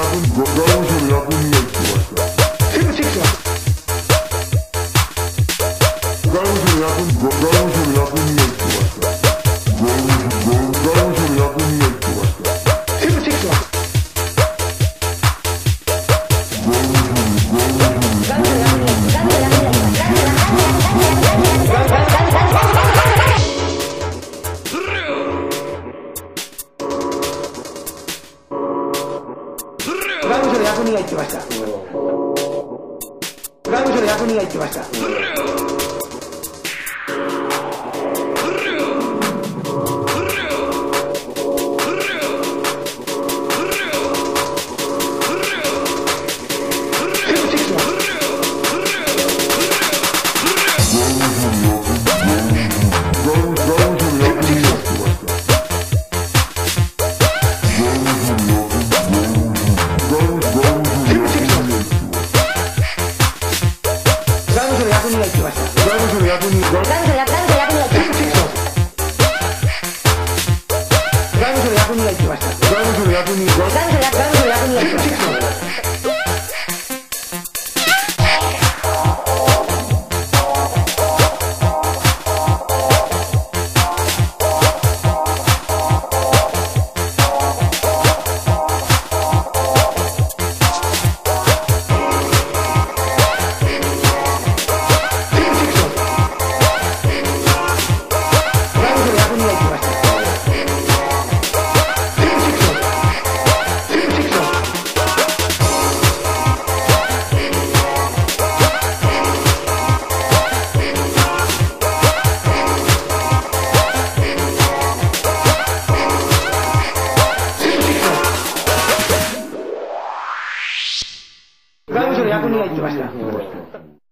I've that was 外務省の役人が言ってました。外務省の役人が言ってました。行きました。外務省の役人が言ってました。